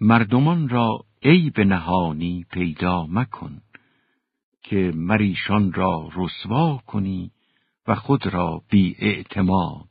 مردمان را عیب نهانی پیدا مکن که مریشان را رسوا کنی و خود را بی اعتماد